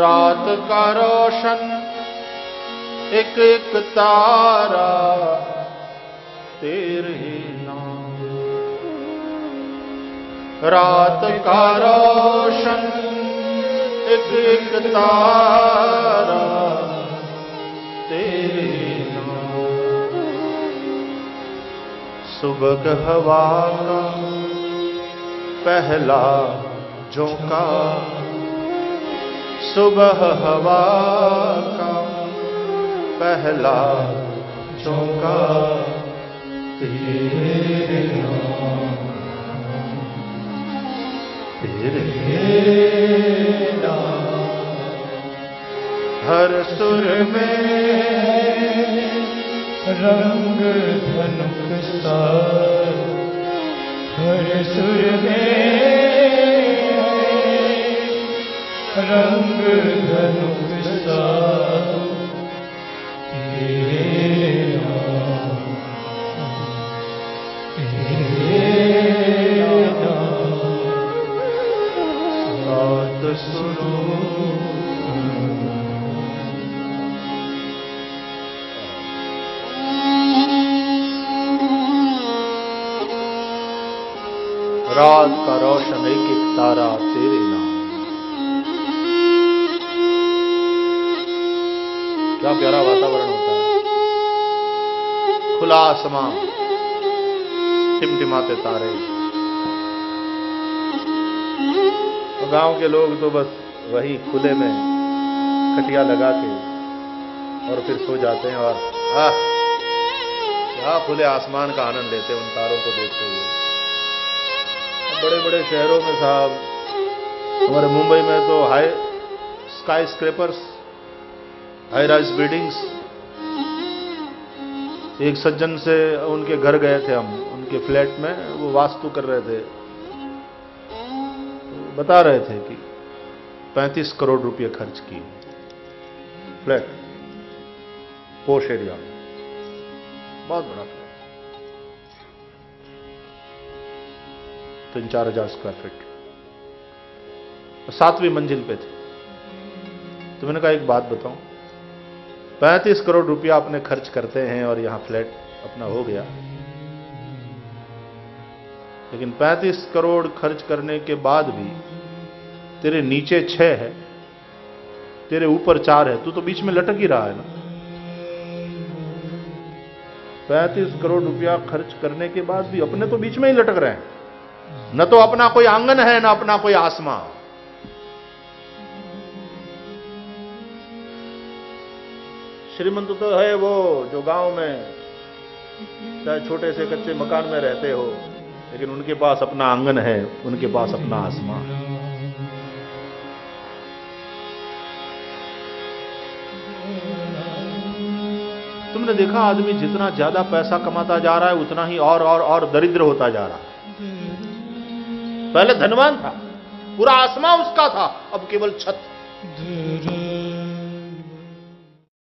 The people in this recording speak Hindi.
का रोशन एक एक तारा तेरे नाम। रात का रोशन एक एक तारा तेरे नाम। सुबह हवा का पहला झोंका सुबह हवा का पहला झोंका तेरे तेरे हर सुर में रंग धनुक सा। हर सुर में रात का रोशन एक एक तारा तेरे नाम। क्या प्यारा वातावरण होता है। खुला आसमां टिमटिमाते तारे। गाँव के लोग तो बस वही खुले में खटिया लगा के और फिर सो जाते हैं और क्या खुले आसमान का आनंद लेते हैं उन तारों को देखते हुए। बड़े बड़े शहरों में साहब, हमारे मुंबई में तो high skyscrapers high rise buildings एक सज्जन से उनके घर गए थे हम, उनके फ्लैट में, वो वास्तु कर रहे थे। बता रहे थे कि 35 करोड़ रुपए खर्च किए। फ्लैट, पोश एरिया में बहुत बड़ा फ्लैट। तीन चार हज़ार स्क्वायर फीट सातवीं मंजिल पे थे। तो मैंने कहा, एक बात बताऊँ, पैंतीस करोड़ रुपया अपने खर्च करते हैं और यहाँ फ्लैट अपना हो गया। लेकिन 35 करोड़ खर्च करने के बाद भी तेरे नीचे छह है, तेरे ऊपर चार है, तू तो बीच में लटक ही रहा है ना। पैंतीस करोड़ रुपया खर्च करने के बाद भी अपने तो बीच में ही लटक रहे हैं। न तो अपना कोई आँगन है, ना अपना कोई आसमां। श्रीमंत तो है वो जो गाँव में चाहे छोटे से कच्चे मकान में रहते हो। लेकिन उनके पास अपना आँगन है, उनके पास अपना आसमां तुमने देखा आदमी जितना ज़्यादा पैसा कमाता जा रहा है, उतना ही और और और दरिद्र होता जा रहा है। पहले धनवान था, पूरा आसमां उसका था, अब केवल छत।